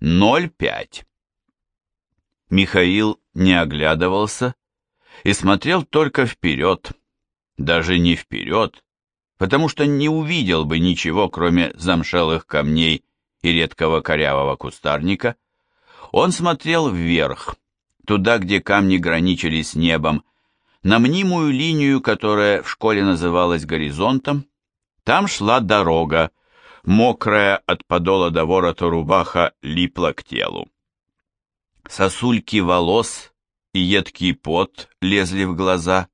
0,5. Михаил не оглядывался и смотрел только вперед, даже не вперед, потому что не увидел бы ничего, кроме замшелых камней и редкого корявого кустарника. Он смотрел вверх, туда, где камни граничили с небом, на мнимую линию, которая в школе называлась горизонтом. Там шла дорога, мокрая от подола до ворота рубаха липла к телу. Сосульки волос и едкий пот лезли в глаза,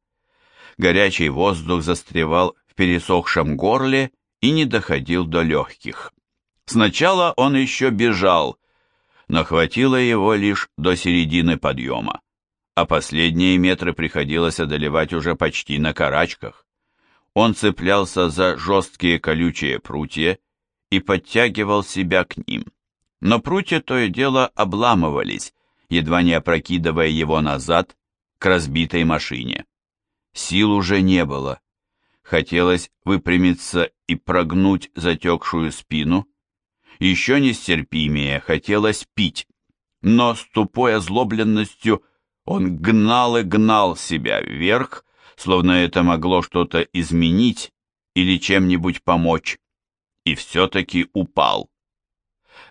горячий воздух застревал в пересохшем горле и не доходил до легких. Сначала он еще бежал, но хватило его лишь до середины подъема, а последние метры приходилось одолевать уже почти на карачках. Он цеплялся за жесткие колючие прутья и подтягивал себя к ним. Но прутья то и дело обламывались, едва не опрокидывая его назад к разбитой машине. Сил уже не было. Хотелось выпрямиться и прогнуть затекшую спину. Еще нестерпимее хотелось пить, но с тупой озлобленностью он гнал и гнал себя вверх, словно это могло что-то изменить или чем-нибудь помочь, и все-таки упал.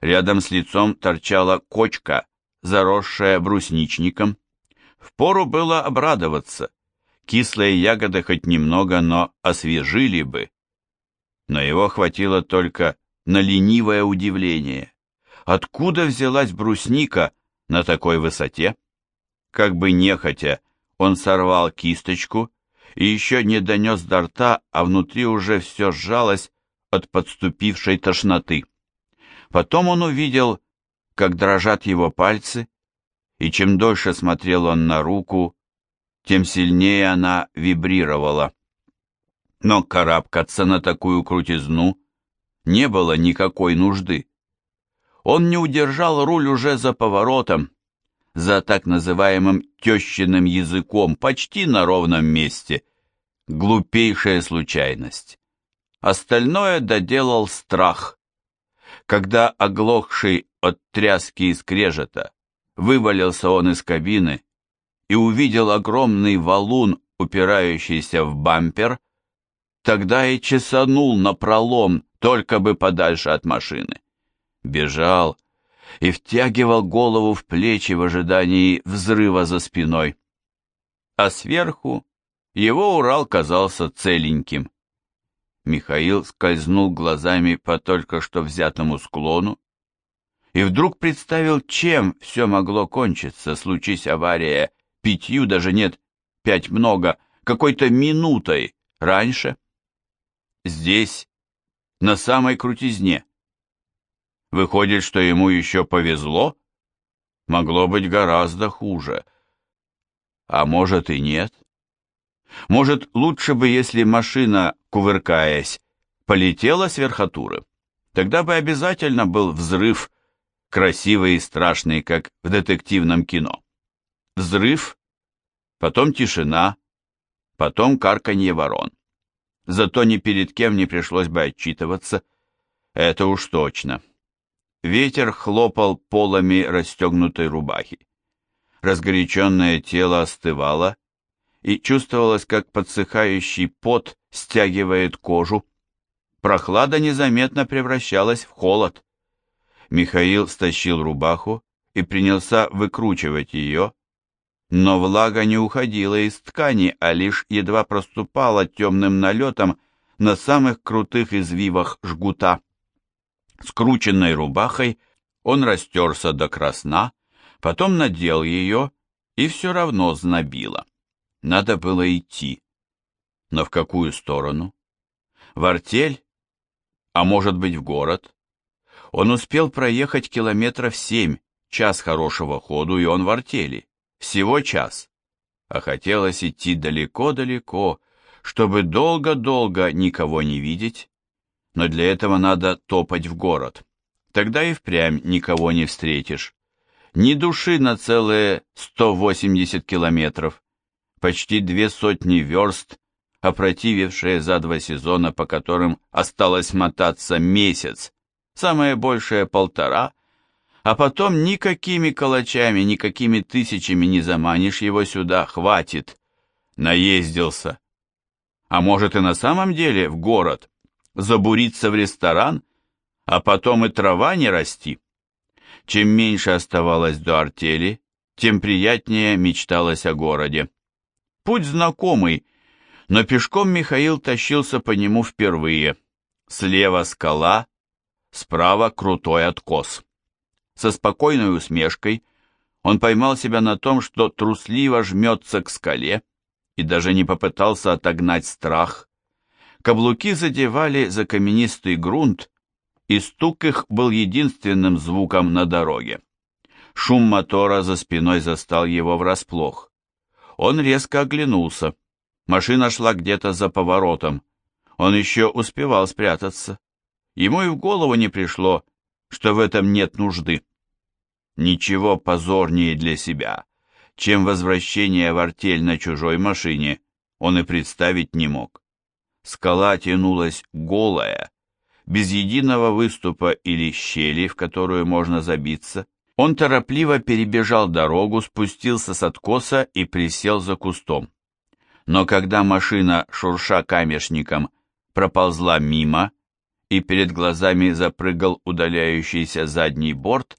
Рядом с лицом торчала кочка, заросшая брусничником. Впору было обрадоваться. Кислые ягоды хоть немного, но освежили бы. Но его хватило только на ленивое удивление. Откуда взялась брусника на такой высоте? Как бы нехотя, он сорвал кисточку и еще не донес до рта, а внутри уже все сжалось от подступившей тошноты. Потом он увидел как дрожат его пальцы, и чем дольше смотрел он на руку, тем сильнее она вибрировала. Но карабкаться на такую крутизну не было никакой нужды. Он не удержал руль уже за поворотом, за так называемым тещиным языком, почти на ровном месте. Глупейшая случайность. Остальное доделал страх. Когда оглохший от тряски и скрежета вывалился он из кабины и увидел огромный валун, упирающийся в бампер, тогда и чесанул на пролом, только бы подальше от машины. Бежал и втягивал голову в плечи в ожидании взрыва за спиной. А сверху его Урал казался целеньким. Михаил скользнул глазами по только что взятому склону и вдруг представил, чем все могло кончиться, случись авария пятью, даже нет, пять много, какой-то минутой раньше. Здесь, на самой крутизне. Выходит, что ему еще повезло? Могло быть гораздо хуже. А может и нет. Может, лучше бы, если машина, кувыркаясь, полетела с верхотуры? Тогда бы обязательно был взрыв, красивый и страшный, как в детективном кино. Взрыв, потом тишина, потом карканье ворон. Зато ни перед кем не пришлось бы отчитываться, это уж точно. Ветер хлопал полами расстегнутой рубахи. Разгоряченное тело остывало, и чувствовалось, как подсыхающий пот стягивает кожу. Прохлада незаметно превращалась в холод. Михаил стащил рубаху и принялся выкручивать ее, но влага не уходила из ткани, а лишь едва проступала темным налетом на самых крутых извивах жгута. Скрученной рубахой он растерся до красна, потом надел ее и все равно знобило. Надо было идти. Но в какую сторону? В артель? А может быть, в город? Он успел проехать километров семь, час хорошего ходу, и он в артели. Всего час. А хотелось идти далеко-далеко, чтобы долго-долго никого не видеть. Но для этого надо топать в город. Тогда и впрямь никого не встретишь. Ни души на целые 180 километров почти две сотни верст, опротивившие за два сезона, по которым осталось мотаться месяц, самое большее полтора, А потом никакими калачами, никакими тысячами не заманишь его сюда, хватит. Наездился. А может и на самом деле в город, забуриться в ресторан, а потом и трава не расти. Чем меньше оставалось до артели, тем приятнее мечталось о городе. Путь знакомый, но пешком Михаил тащился по нему впервые. Слева скала, справа крутой откос. Со спокойной усмешкой он поймал себя на том, что трусливо жмется к скале и даже не попытался отогнать страх. Каблуки задевали за каменистый грунт, и стук их был единственным звуком на дороге. Шум мотора за спиной застал его врасплох. Он резко оглянулся. Машина шла где-то за поворотом. Он еще успевал спрятаться. Ему и в голову не пришло, что в этом нет нужды. Ничего позорнее для себя, чем возвращение в артель на чужой машине, он и представить не мог. Скала тянулась голая, без единого выступа или щели, в которую можно забиться. Он торопливо перебежал дорогу, спустился с откоса и присел за кустом. Но когда машина, шурша камешником, проползла мимо, и перед глазами запрыгал удаляющийся задний борт,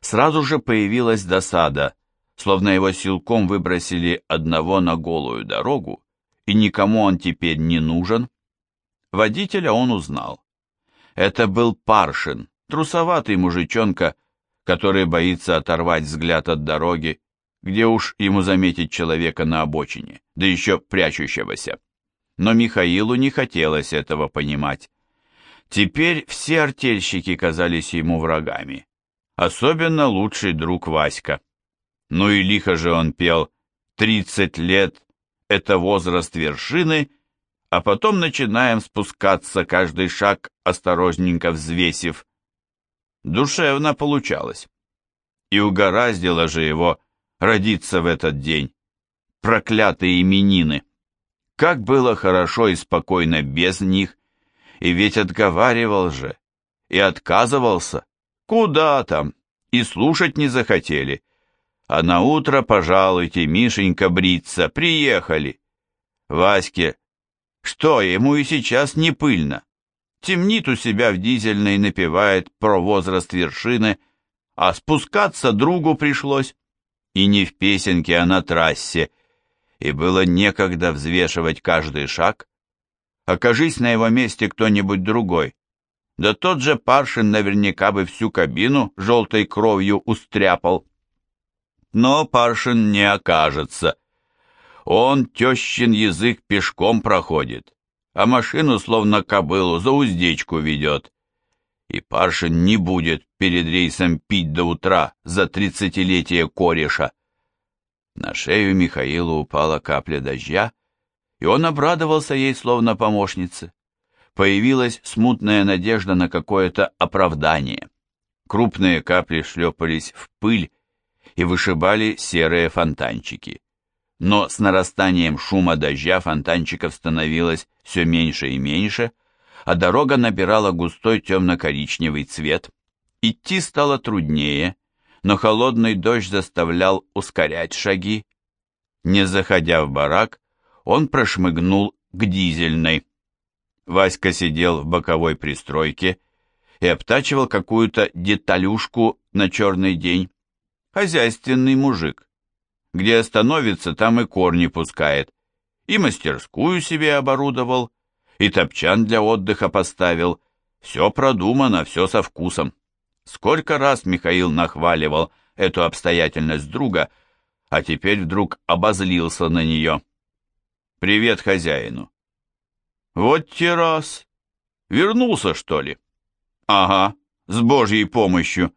сразу же появилась досада, словно его силком выбросили одного на голую дорогу, и никому он теперь не нужен. Водителя он узнал. Это был Паршин, трусоватый мужичонка, который боится оторвать взгляд от дороги, где уж ему заметить человека на обочине, да еще прячущегося. Но Михаилу не хотелось этого понимать. Теперь все артельщики казались ему врагами, особенно лучший друг Васька. Ну и лихо же он пел «Тридцать лет — это возраст вершины», а потом начинаем спускаться, каждый шаг осторожненько взвесив. Душевно получалось. И угораздило же его родиться в этот день. Проклятые именины! Как было хорошо и спокойно без них, и ведь отговаривал же, и отказывался. Куда там? И слушать не захотели. А на утро, пожалуйте, Мишенька бриться, приехали. Ваське, что, ему и сейчас не пыльно. Темнит у себя в дизельной, напевает про возраст вершины, а спускаться другу пришлось. И не в песенке, а на трассе. И было некогда взвешивать каждый шаг, Окажись на его месте кто-нибудь другой. Да тот же Паршин наверняка бы всю кабину желтой кровью устряпал. Но Паршин не окажется. Он тещин язык пешком проходит, а машину словно кобылу за уздечку ведет. И Паршин не будет перед рейсом пить до утра за тридцатилетие кореша. На шею Михаилу упала капля дождя, и он обрадовался ей словно помощнице. Появилась смутная надежда на какое-то оправдание. Крупные капли шлепались в пыль и вышибали серые фонтанчики. Но с нарастанием шума дождя фонтанчиков становилось все меньше и меньше, а дорога набирала густой темно-коричневый цвет. Идти стало труднее, но холодный дождь заставлял ускорять шаги. Не заходя в барак, он прошмыгнул к дизельной. Васька сидел в боковой пристройке и обтачивал какую-то деталюшку на черный день. Хозяйственный мужик. Где остановится, там и корни пускает. И мастерскую себе оборудовал, и топчан для отдыха поставил. Все продумано, все со вкусом. Сколько раз Михаил нахваливал эту обстоятельность друга, а теперь вдруг обозлился на нее. Привет хозяину. Вот те раз. Вернулся, что ли? Ага, с божьей помощью.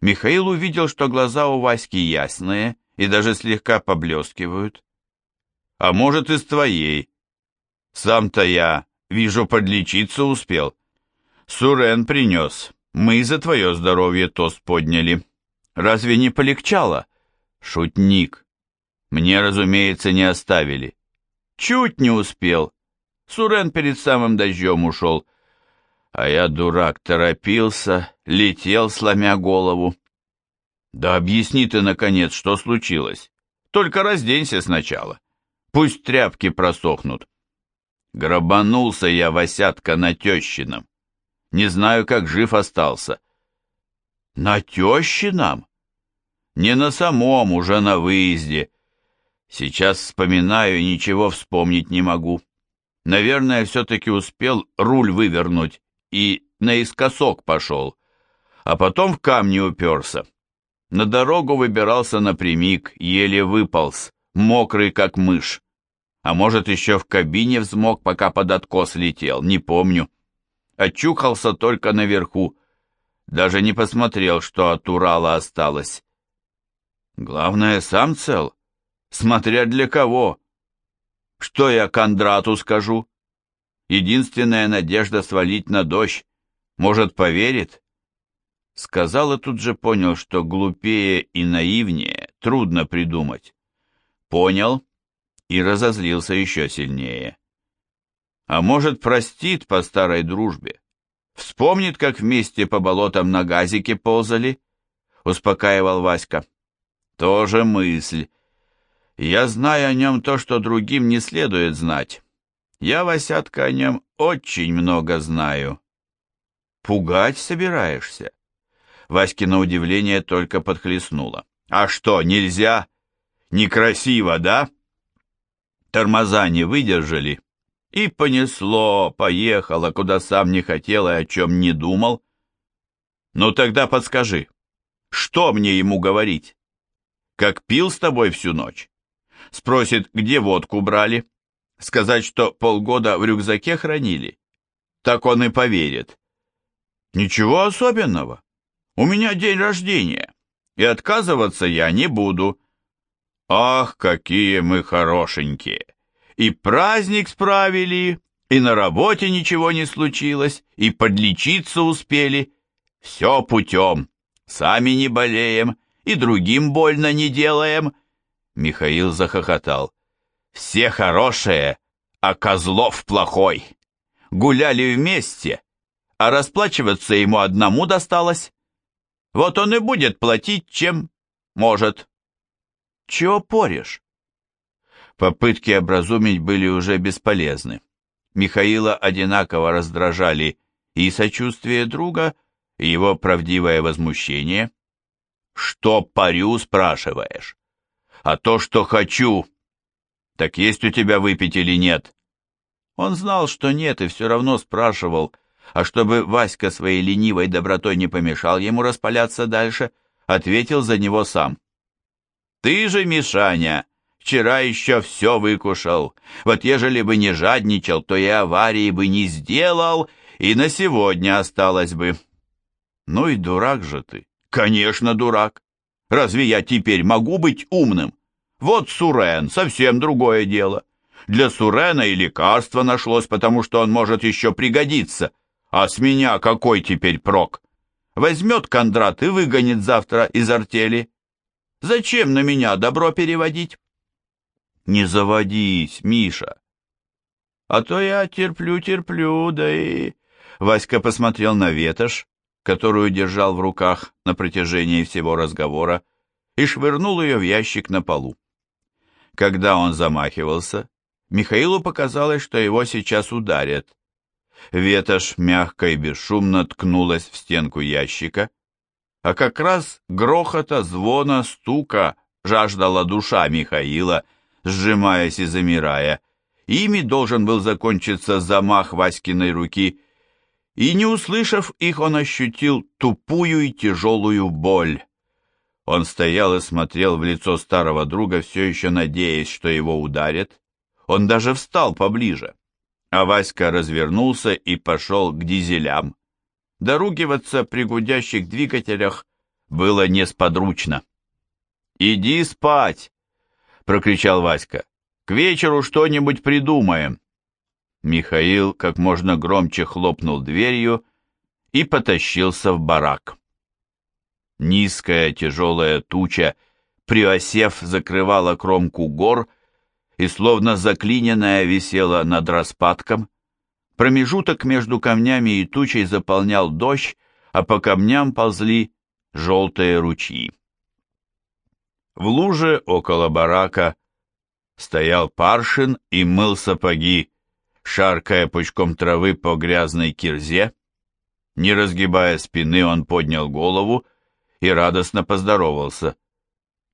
Михаил увидел, что глаза у Васьки ясные и даже слегка поблескивают. А может, и с твоей. Сам-то я, вижу, подлечиться успел. Сурен принес. Мы за твое здоровье тост подняли. Разве не полегчало? Шутник. Мне, разумеется, не оставили. Чуть не успел. Сурен перед самым дождем ушел. А я, дурак, торопился, летел, сломя голову. Да объясни ты, наконец, что случилось. Только разденься сначала. Пусть тряпки просохнут. Грабанулся я, Васятка, на тещином. Не знаю, как жив остался. На тещином? Не на самом, уже на выезде. Сейчас вспоминаю, ничего вспомнить не могу. Наверное, все-таки успел руль вывернуть и наискосок пошел, а потом в камни уперся. На дорогу выбирался напрямик, еле выполз, мокрый как мышь. А может, еще в кабине взмок, пока под откос летел, не помню. Очухался только наверху, даже не посмотрел, что от Урала осталось. Главное, сам цел, смотря для кого. Что я Кондрату скажу? Единственная надежда свалить на дождь. Может, поверит? Сказал и тут же понял, что глупее и наивнее трудно придумать. Понял и разозлился еще сильнее. А может, простит по старой дружбе? Вспомнит, как вместе по болотам на газике ползали? Успокаивал Васька. Тоже мысль. Я знаю о нем то, что другим не следует знать. Я, Васятка, о нем очень много знаю. Пугать собираешься? Васькино удивление только подхлестнуло. «А что, нельзя? Некрасиво, да?» Тормоза не выдержали, и понесло, поехало, куда сам не хотел и о чем не думал. «Ну тогда подскажи, что мне ему говорить? Как пил с тобой всю ночь?» Спросит, где водку брали? Сказать, что полгода в рюкзаке хранили? Так он и поверит. Ничего особенного. У меня день рождения, и отказываться я не буду. Ах, какие мы хорошенькие! И праздник справили, и на работе ничего не случилось, и подлечиться успели. Все путем, сами не болеем, и другим больно не делаем. Михаил захохотал. Все хорошие, а Козлов плохой. Гуляли вместе, а расплачиваться ему одному досталось. Вот он и будет платить, чем может. Чего порешь? Попытки образумить были уже бесполезны. Михаила одинаково раздражали и сочувствие друга, и его правдивое возмущение. «Что парю?» — спрашиваешь. «А то, что хочу. Так есть у тебя выпить или нет?» Он знал, что нет, и все равно спрашивал, а чтобы Васька своей ленивой добротой не помешал ему распаляться дальше, ответил за него сам. «Ты же, Мишаня, вчера еще все выкушал. Вот ежели бы не жадничал, то и аварии бы не сделал, и на сегодня осталось бы». «Ну и дурак же ты». «Конечно, дурак. Разве я теперь могу быть умным? Вот Сурен, совсем другое дело. Для Сурена и лекарство нашлось, потому что он может еще пригодиться». А с меня какой теперь прок? Возьмет Кондрат и выгонит завтра из артели. Зачем на меня добро переводить? Не заводись, Миша. А то я терплю-терплю, да и... Васька посмотрел на ветошь, которую держал в руках на протяжении всего разговора, и швырнул ее в ящик на полу. Когда он замахивался, Михаилу показалось, что его сейчас ударят, Ветошь мягко и бесшумно ткнулась в стенку ящика, а как раз грохота, звона, стука жаждала душа Михаила, сжимаясь и замирая. Ими должен был закончиться замах Васькиной руки, и, не услышав их, он ощутил тупую и тяжелую боль. Он стоял и смотрел в лицо старого друга, все еще надеясь, что его ударят. Он даже встал поближе а Васька развернулся и пошел к дизелям. Доругиваться при гудящих двигателях было несподручно. «Иди спать!» — прокричал Васька. «К вечеру что-нибудь придумаем!» Михаил как можно громче хлопнул дверью и потащился в барак. Низкая тяжелая туча, приосев, закрывала кромку гор, и словно заклиненная висела над распадком. Промежуток между камнями и тучей заполнял дождь, а по камням ползли желтые ручьи. В луже около барака стоял Паршин и мыл сапоги, шаркая пучком травы по грязной кирзе. Не разгибая спины, он поднял голову и радостно поздоровался.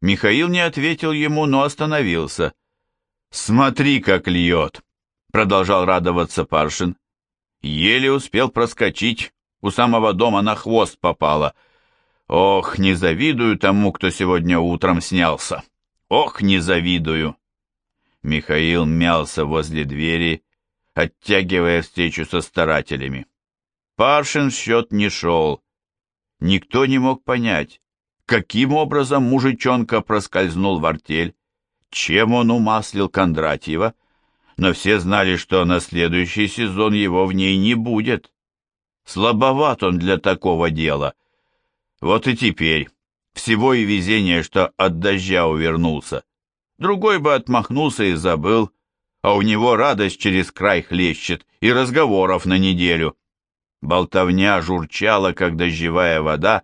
Михаил не ответил ему, но остановился. «Смотри, как льет!» — продолжал радоваться Паршин. Еле успел проскочить, у самого дома на хвост попало. Ох, не завидую тому, кто сегодня утром снялся. Ох, не завидую. Михаил мялся возле двери, оттягивая встречу со старателями. Паршин в счет не шел. Никто не мог понять, каким образом мужичонка проскользнул в артель, чем он умаслил Кондратьева, но все знали, что на следующий сезон его в ней не будет. Слабоват он для такого дела. Вот и теперь всего и везение, что от дождя увернулся. Другой бы отмахнулся и забыл, а у него радость через край хлещет и разговоров на неделю. Болтовня журчала, как дождевая вода,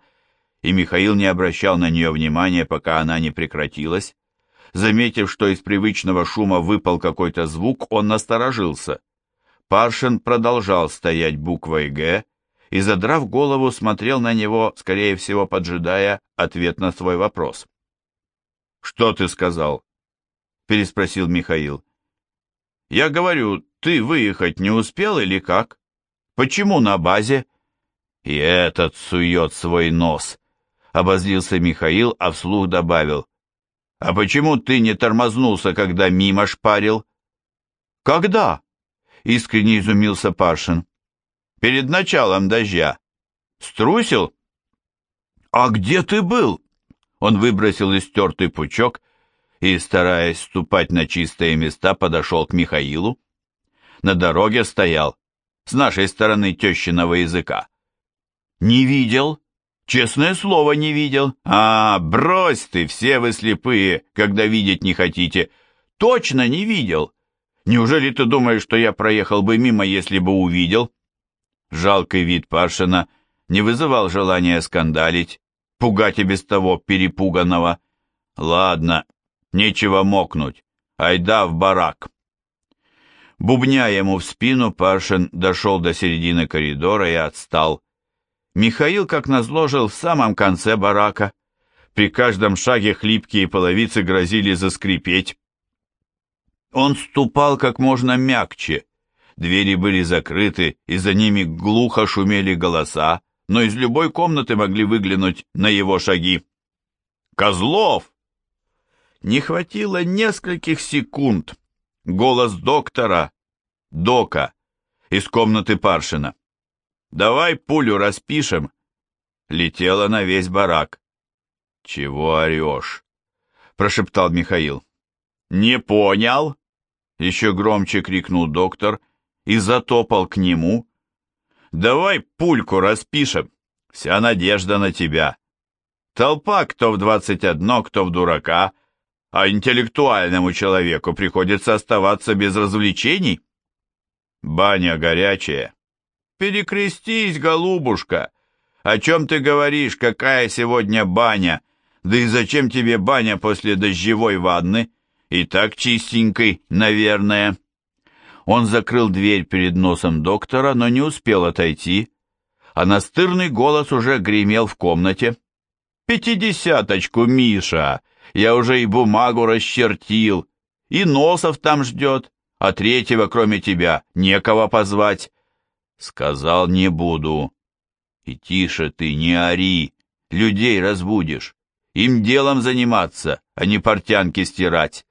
и Михаил не обращал на нее внимания, пока она не прекратилась. Заметив, что из привычного шума выпал какой-то звук, он насторожился. Паршин продолжал стоять буквой «Г» и, задрав голову, смотрел на него, скорее всего, поджидая ответ на свой вопрос. «Что ты сказал?» — переспросил Михаил. «Я говорю, ты выехать не успел или как? Почему на базе?» «И этот сует свой нос», — обозлился Михаил, а вслух добавил. «А почему ты не тормознулся, когда мимо шпарил?» «Когда?» — искренне изумился Пашин. «Перед началом дождя. Струсил?» «А где ты был?» Он выбросил истертый пучок и, стараясь ступать на чистые места, подошел к Михаилу. На дороге стоял, с нашей стороны тещиного языка. «Не видел?» Честное слово, не видел. А, брось ты, все вы слепые, когда видеть не хотите. Точно не видел. Неужели ты думаешь, что я проехал бы мимо, если бы увидел? Жалкий вид Пашина не вызывал желания скандалить, пугать и без того перепуганного. Ладно, нечего мокнуть. Айда в барак. Бубня ему в спину, Пашин дошел до середины коридора и отстал. Михаил, как назло, жил в самом конце барака. При каждом шаге хлипкие половицы грозили заскрипеть. Он ступал как можно мягче. Двери были закрыты, и за ними глухо шумели голоса, но из любой комнаты могли выглянуть на его шаги. «Козлов!» Не хватило нескольких секунд. Голос доктора, Дока, из комнаты Паршина. Давай пулю распишем. Летела на весь барак. Чего орешь? Прошептал Михаил. Не понял? Еще громче крикнул доктор и затопал к нему. Давай пульку распишем. Вся надежда на тебя. Толпа кто в двадцать одно, кто в дурака, а интеллектуальному человеку приходится оставаться без развлечений. Баня горячая, «Перекрестись, голубушка! О чем ты говоришь? Какая сегодня баня? Да и зачем тебе баня после дождевой ванны? И так чистенькой, наверное». Он закрыл дверь перед носом доктора, но не успел отойти, а настырный голос уже гремел в комнате. «Пятидесяточку, Миша! Я уже и бумагу расчертил, и Носов там ждет, а третьего, кроме тебя, некого позвать. Сказал, не буду. И тише ты, не ори, людей разбудишь. Им делом заниматься, а не портянки стирать.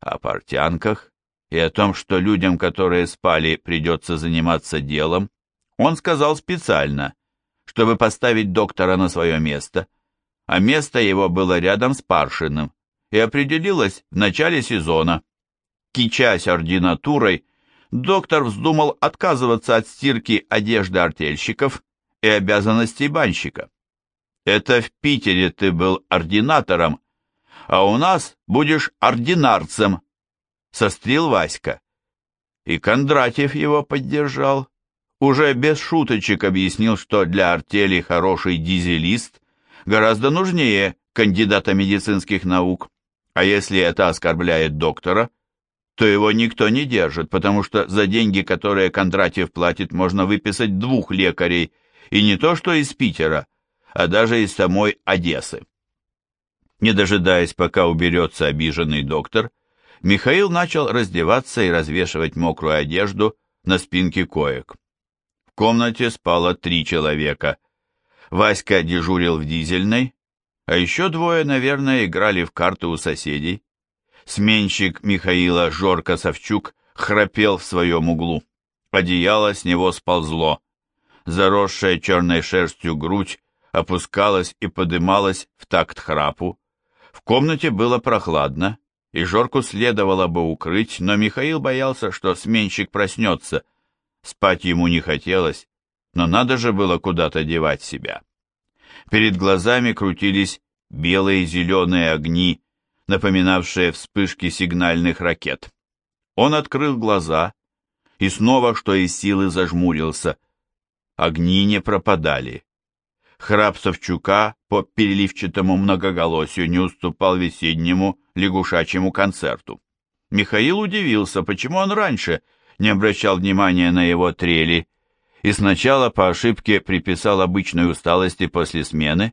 О портянках и о том, что людям, которые спали, придется заниматься делом, он сказал специально, чтобы поставить доктора на свое место, а место его было рядом с Паршиным и определилось в начале сезона. Кичась ординатурой, доктор вздумал отказываться от стирки одежды артельщиков и обязанностей банщика. Это в Питере ты был ординатором, а у нас будешь ординарцем, сострил Васька. И Кондратьев его поддержал. Уже без шуточек объяснил, что для артели хороший дизелист гораздо нужнее кандидата медицинских наук, а если это оскорбляет доктора, то его никто не держит, потому что за деньги, которые Кондратьев платит, можно выписать двух лекарей, и не то что из Питера, а даже из самой Одессы. Не дожидаясь, пока уберется обиженный доктор, Михаил начал раздеваться и развешивать мокрую одежду на спинке коек. В комнате спало три человека. Васька дежурил в дизельной, а еще двое, наверное, играли в карты у соседей. Сменщик Михаила Жорка Савчук храпел в своем углу. Одеяло с него сползло. Заросшая черной шерстью грудь опускалась и подымалась в такт храпу. В комнате было прохладно, и Жорку следовало бы укрыть, но Михаил боялся, что сменщик проснется. Спать ему не хотелось, но надо же было куда-то девать себя. Перед глазами крутились белые и зеленые огни, напоминавшие вспышки сигнальных ракет. Он открыл глаза и снова, что из силы, зажмурился. Огни не пропадали. Храп Савчука по переливчатому многоголосию не уступал весеннему лягушачьему концерту. Михаил удивился, почему он раньше не обращал внимания на его трели, и сначала по ошибке приписал обычной усталости после смены,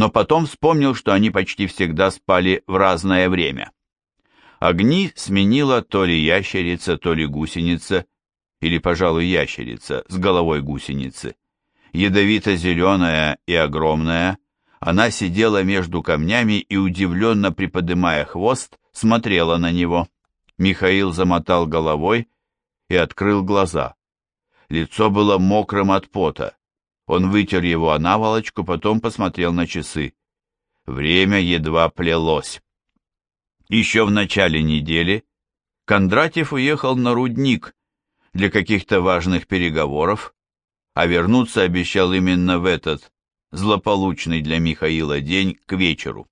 но потом вспомнил, что они почти всегда спали в разное время. Огни сменила то ли ящерица, то ли гусеница, или, пожалуй, ящерица с головой гусеницы. Ядовито-зеленая и огромная, она сидела между камнями и, удивленно приподымая хвост, смотрела на него. Михаил замотал головой и открыл глаза. Лицо было мокрым от пота. Он вытер его о наволочку, потом посмотрел на часы. Время едва плелось. Еще в начале недели Кондратьев уехал на рудник для каких-то важных переговоров, а вернуться обещал именно в этот злополучный для Михаила день к вечеру.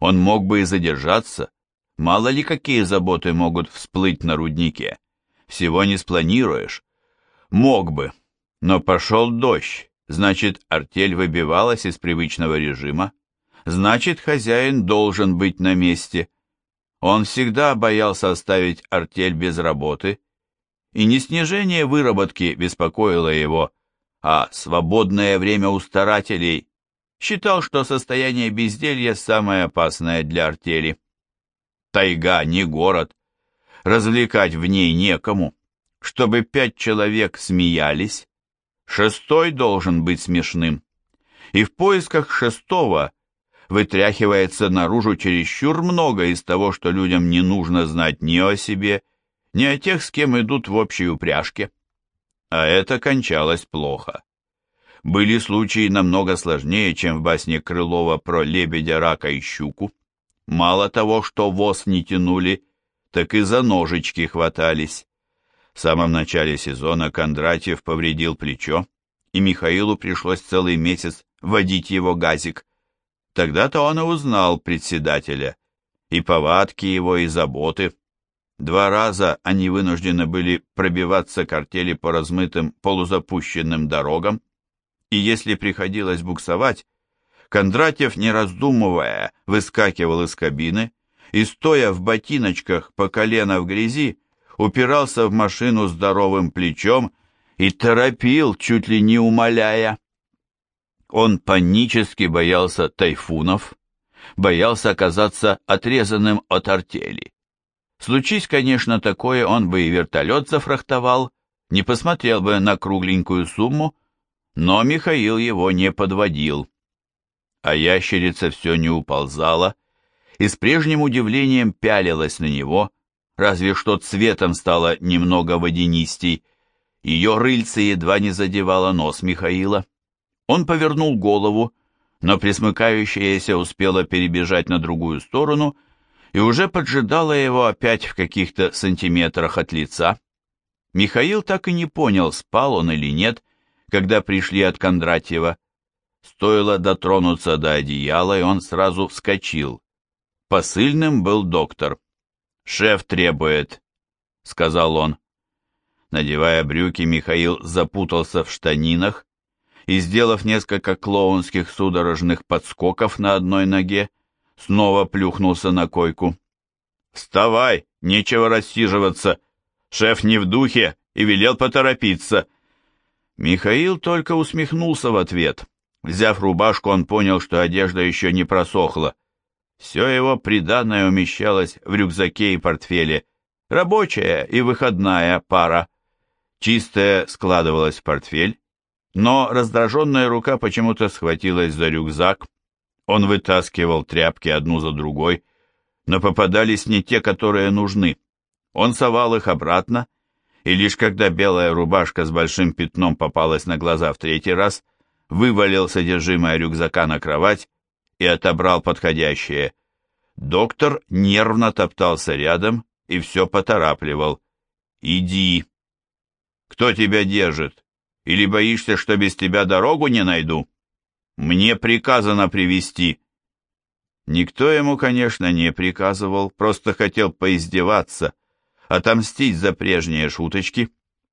Он мог бы и задержаться, мало ли какие заботы могут всплыть на руднике. Всего не спланируешь. Мог бы, но пошел дождь, значит, артель выбивалась из привычного режима, значит, хозяин должен быть на месте. Он всегда боялся оставить артель без работы, и не снижение выработки беспокоило его, а свободное время у старателей. Считал, что состояние безделья самое опасное для артели. Тайга не город, развлекать в ней некому, чтобы пять человек смеялись, шестой должен быть смешным, и в поисках шестого вытряхивается наружу чересчур много из того, что людям не нужно знать ни о себе, ни о тех, с кем идут в общей упряжке а это кончалось плохо. Были случаи намного сложнее, чем в басне Крылова про лебедя, рака и щуку. Мало того, что воз не тянули, так и за ножички хватались. В самом начале сезона Кондратьев повредил плечо, и Михаилу пришлось целый месяц водить его газик. Тогда-то он и узнал председателя, и повадки его, и заботы. Два раза они вынуждены были пробиваться к артели по размытым полузапущенным дорогам, и если приходилось буксовать, Кондратьев, не раздумывая, выскакивал из кабины и, стоя в ботиночках по колено в грязи, упирался в машину здоровым плечом и торопил, чуть ли не умоляя. Он панически боялся тайфунов, боялся оказаться отрезанным от артели. Случись, конечно, такое, он бы и вертолет зафрахтовал, не посмотрел бы на кругленькую сумму, но Михаил его не подводил. А ящерица все не уползала и с прежним удивлением пялилась на него, разве что цветом стало немного водянистей. Ее рыльце едва не задевало нос Михаила. Он повернул голову, но присмыкающаяся успела перебежать на другую сторону и уже поджидала его опять в каких-то сантиметрах от лица. Михаил так и не понял, спал он или нет, когда пришли от Кондратьева. Стоило дотронуться до одеяла, и он сразу вскочил. Посыльным был доктор. «Шеф требует», — сказал он. Надевая брюки, Михаил запутался в штанинах и, сделав несколько клоунских судорожных подскоков на одной ноге, снова плюхнулся на койку. «Вставай, нечего рассиживаться. Шеф не в духе и велел поторопиться». Михаил только усмехнулся в ответ. Взяв рубашку, он понял, что одежда еще не просохла. Все его приданное умещалось в рюкзаке и портфеле. Рабочая и выходная пара. Чистая складывалась в портфель, но раздраженная рука почему-то схватилась за рюкзак. Он вытаскивал тряпки одну за другой, но попадались не те, которые нужны. Он совал их обратно, и лишь когда белая рубашка с большим пятном попалась на глаза в третий раз, вывалил содержимое рюкзака на кровать и отобрал подходящее. Доктор нервно топтался рядом и все поторапливал. «Иди!» «Кто тебя держит? Или боишься, что без тебя дорогу не найду?» «Мне приказано привести Никто ему, конечно, не приказывал, просто хотел поиздеваться, отомстить за прежние шуточки –